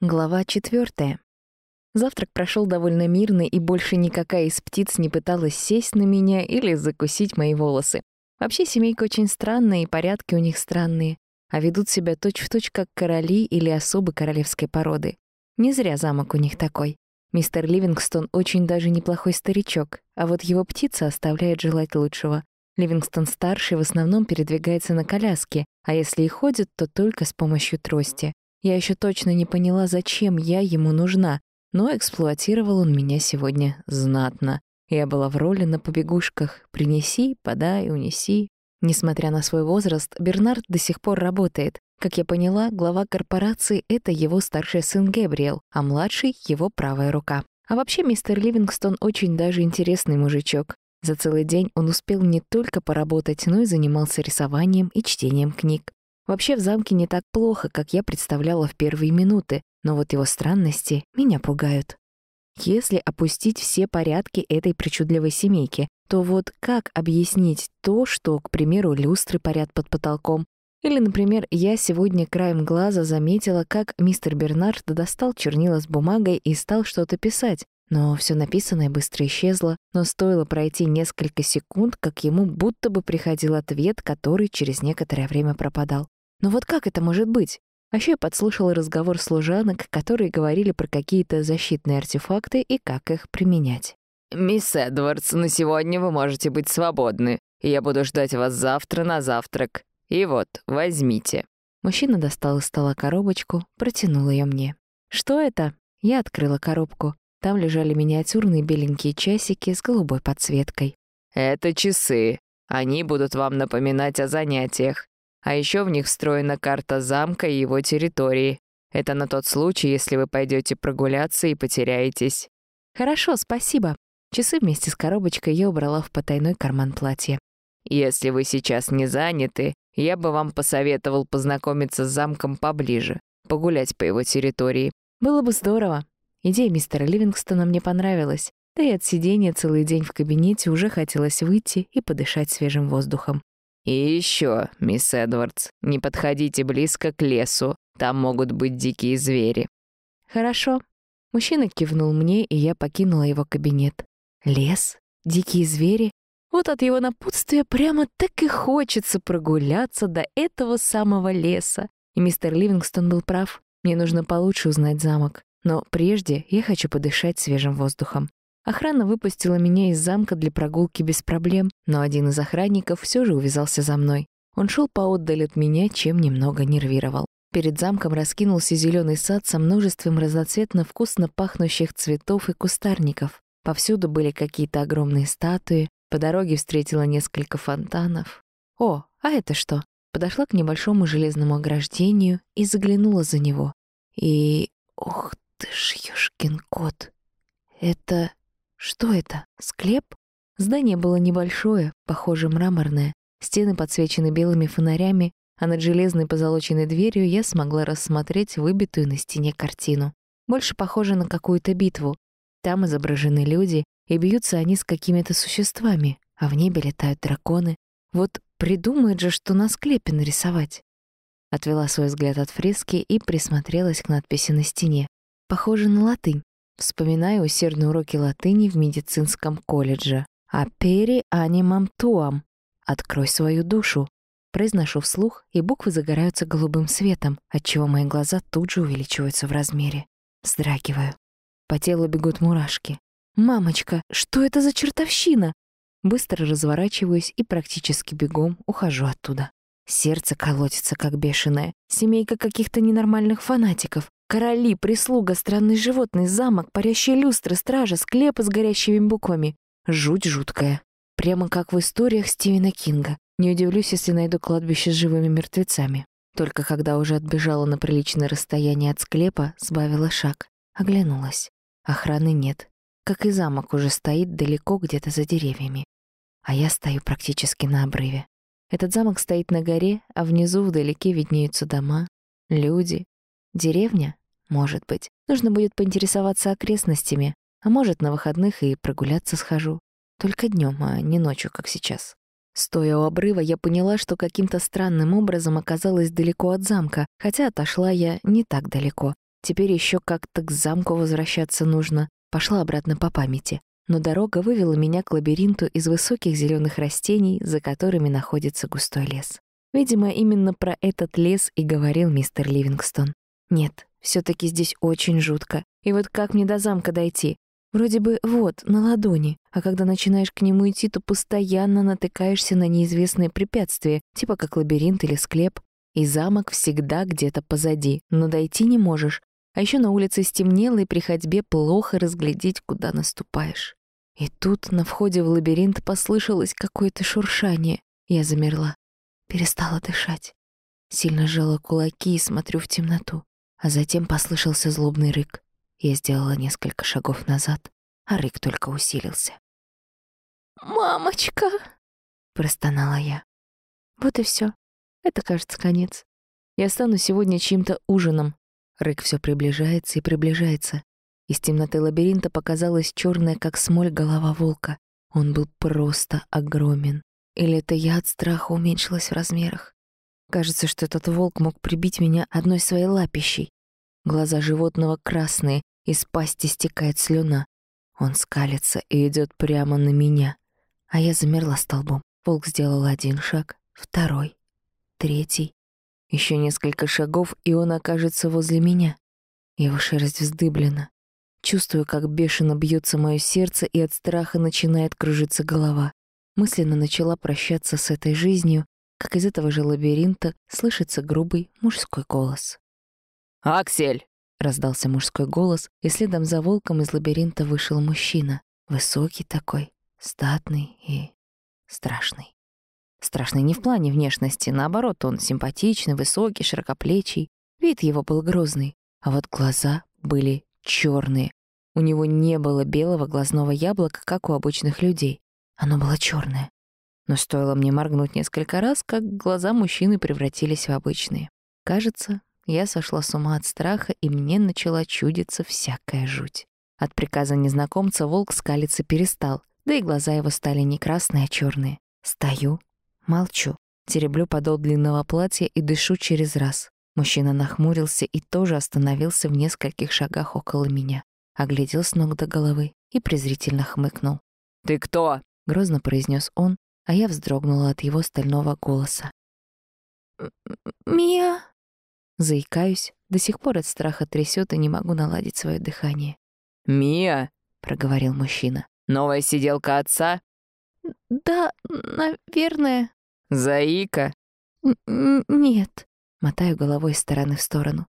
Глава четвертая. Завтрак прошел довольно мирно, и больше никакая из птиц не пыталась сесть на меня или закусить мои волосы. Вообще семейка очень странная, и порядки у них странные, а ведут себя точь-в-точь точь как короли или особы королевской породы. Не зря замок у них такой. Мистер Ливингстон очень даже неплохой старичок, а вот его птица оставляет желать лучшего. Ливингстон-старший в основном передвигается на коляске, а если и ходит, то только с помощью трости. Я еще точно не поняла, зачем я ему нужна, но эксплуатировал он меня сегодня знатно. Я была в роли на побегушках «принеси, подай, унеси». Несмотря на свой возраст, Бернард до сих пор работает. Как я поняла, глава корпорации — это его старший сын Гэбриэл, а младший — его правая рука. А вообще мистер Ливингстон очень даже интересный мужичок. За целый день он успел не только поработать, но и занимался рисованием и чтением книг. Вообще в замке не так плохо, как я представляла в первые минуты, но вот его странности меня пугают. Если опустить все порядки этой причудливой семейки, то вот как объяснить то, что, к примеру, люстры парят под потолком? Или, например, я сегодня краем глаза заметила, как мистер Бернард достал чернила с бумагой и стал что-то писать, но все написанное быстро исчезло, но стоило пройти несколько секунд, как ему будто бы приходил ответ, который через некоторое время пропадал. Но вот как это может быть? А ещё я подслушала разговор служанок, которые говорили про какие-то защитные артефакты и как их применять. «Мисс Эдвардс, на сегодня вы можете быть свободны, я буду ждать вас завтра на завтрак. И вот, возьмите». Мужчина достал из стола коробочку, протянул её мне. «Что это?» Я открыла коробку. Там лежали миниатюрные беленькие часики с голубой подсветкой. «Это часы. Они будут вам напоминать о занятиях. А еще в них встроена карта замка и его территории. Это на тот случай, если вы пойдете прогуляться и потеряетесь. Хорошо, спасибо. Часы вместе с коробочкой я убрала в потайной карман платья. Если вы сейчас не заняты, я бы вам посоветовал познакомиться с замком поближе, погулять по его территории. Было бы здорово. Идея мистера Ливингстона мне понравилась. Да и от сидения целый день в кабинете уже хотелось выйти и подышать свежим воздухом. «И еще, мисс Эдвардс, не подходите близко к лесу, там могут быть дикие звери». «Хорошо». Мужчина кивнул мне, и я покинула его кабинет. «Лес? Дикие звери?» Вот от его напутствия прямо так и хочется прогуляться до этого самого леса. И мистер Ливингстон был прав. Мне нужно получше узнать замок. Но прежде я хочу подышать свежим воздухом. Охрана выпустила меня из замка для прогулки без проблем, но один из охранников все же увязался за мной. Он шел поотдаль от меня, чем немного нервировал. Перед замком раскинулся зеленый сад со множеством разноцветно вкусно пахнущих цветов и кустарников. Повсюду были какие-то огромные статуи, по дороге встретила несколько фонтанов. О, а это что? Подошла к небольшому железному ограждению и заглянула за него. И... Ох ты ж, ёшкин кот! Это... Что это? Склеп? Здание было небольшое, похоже, мраморное. Стены подсвечены белыми фонарями, а над железной позолоченной дверью я смогла рассмотреть выбитую на стене картину. Больше похоже на какую-то битву. Там изображены люди, и бьются они с какими-то существами, а в небе летают драконы. Вот придумает же, что на склепе нарисовать. Отвела свой взгляд от фрески и присмотрелась к надписи на стене. Похоже на латынь. Вспоминаю усердные уроки латыни в медицинском колледже. «Апери анимам туам» — «Открой свою душу». Произношу вслух, и буквы загораются голубым светом, отчего мои глаза тут же увеличиваются в размере. Вздрагиваю. По телу бегут мурашки. «Мамочка, что это за чертовщина?» Быстро разворачиваюсь и практически бегом ухожу оттуда. Сердце колотится, как бешеное. Семейка каких-то ненормальных фанатиков. Короли, прислуга, странный животный, замок, парящие люстры, стража, склепы с горящими буквами. Жуть жуткая. Прямо как в историях Стивена Кинга. Не удивлюсь, если найду кладбище с живыми мертвецами. Только когда уже отбежала на приличное расстояние от склепа, сбавила шаг. Оглянулась. Охраны нет. Как и замок уже стоит далеко где-то за деревьями. А я стою практически на обрыве. Этот замок стоит на горе, а внизу вдалеке виднеются дома, люди, деревня. Может быть. Нужно будет поинтересоваться окрестностями, а может, на выходных и прогуляться схожу. Только днем, а не ночью, как сейчас. Стоя у обрыва, я поняла, что каким-то странным образом оказалась далеко от замка, хотя отошла я не так далеко. Теперь еще как-то к замку возвращаться нужно. Пошла обратно по памяти. Но дорога вывела меня к лабиринту из высоких зеленых растений, за которыми находится густой лес. Видимо, именно про этот лес и говорил мистер Ливингстон. Нет, все таки здесь очень жутко. И вот как мне до замка дойти? Вроде бы вот, на ладони, а когда начинаешь к нему идти, то постоянно натыкаешься на неизвестные препятствия, типа как лабиринт или склеп. И замок всегда где-то позади, но дойти не можешь. А еще на улице стемнело, и при ходьбе плохо разглядеть, куда наступаешь. И тут на входе в лабиринт послышалось какое-то шуршание. Я замерла, перестала дышать. Сильно сжала кулаки и смотрю в темноту. А затем послышался злобный рык. Я сделала несколько шагов назад, а рык только усилился. «Мамочка!» — простонала я. Вот и все. Это, кажется, конец. Я стану сегодня чьим-то ужином. Рык все приближается и приближается. Из темноты лабиринта показалась черная, как смоль, голова волка. Он был просто огромен. Или это я от страха уменьшилась в размерах? Кажется, что этот волк мог прибить меня одной своей лапищей. Глаза животного красные, из пасти стекает слюна. Он скалится и идет прямо на меня. А я замерла столбом. Волк сделал один шаг, второй, третий. Еще несколько шагов, и он окажется возле меня. Его шерсть вздыблена. Чувствую, как бешено бьется мое сердце, и от страха начинает кружиться голова. Мысленно начала прощаться с этой жизнью, как из этого же лабиринта слышится грубый мужской голос. «Аксель!» — раздался мужской голос, и следом за волком из лабиринта вышел мужчина. Высокий такой, статный и страшный. Страшный не в плане внешности, наоборот, он симпатичный, высокий, широкоплечий. Вид его был грозный, а вот глаза были черные. У него не было белого глазного яблока, как у обычных людей. Оно было черное. Но стоило мне моргнуть несколько раз, как глаза мужчины превратились в обычные. Кажется, я сошла с ума от страха, и мне начала чудиться всякая жуть. От приказа незнакомца волк скалиться перестал, да и глаза его стали не красные, а черные. Стою, молчу, тереблю подол длинного платья и дышу через раз. Мужчина нахмурился и тоже остановился в нескольких шагах около меня, оглядел с ног до головы и презрительно хмыкнул. «Ты кто?» — грозно произнес он, а я вздрогнула от его стального голоса. «Мия!» Заикаюсь, до сих пор от страха трясет и не могу наладить свое дыхание. «Мия!» — проговорил мужчина. «Новая сиделка отца?» «Да, наверное». «Заика?» «Нет». Мотаю головой из стороны в сторону.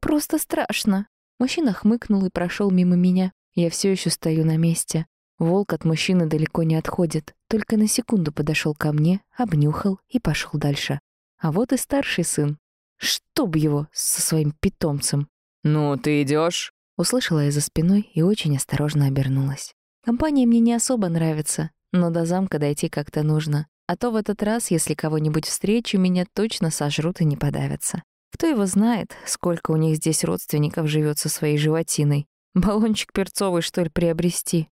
«Просто страшно». Мужчина хмыкнул и прошел мимо меня. Я все еще стою на месте. Волк от мужчины далеко не отходит, только на секунду подошел ко мне, обнюхал и пошел дальше. А вот и старший сын. Чтоб его со своим питомцем. «Ну, ты идешь? Услышала я за спиной и очень осторожно обернулась. Компания мне не особо нравится, но до замка дойти как-то нужно. А то в этот раз, если кого-нибудь встречу, меня точно сожрут и не подавятся. Кто его знает, сколько у них здесь родственников живет со своей животиной. Баллончик перцовый, что ли, приобрести?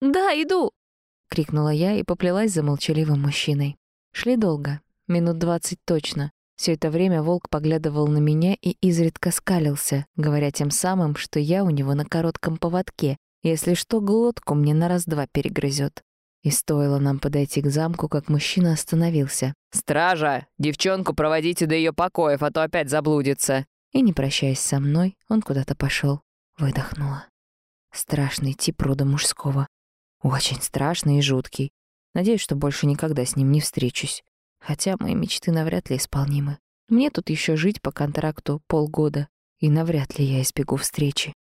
«Да, иду!» — крикнула я и поплелась за молчаливым мужчиной. Шли долго, минут двадцать точно. Все это время волк поглядывал на меня и изредка скалился, говоря тем самым, что я у него на коротком поводке, если что, глотку мне на раз-два перегрызет. И стоило нам подойти к замку, как мужчина остановился. «Стража! Девчонку проводите до ее покоев, а то опять заблудится!» И, не прощаясь со мной, он куда-то пошел. Выдохнула. Страшный тип рода мужского. Очень страшный и жуткий. Надеюсь, что больше никогда с ним не встречусь. Хотя мои мечты навряд ли исполнимы. Мне тут еще жить по контракту полгода, и навряд ли я избегу встречи.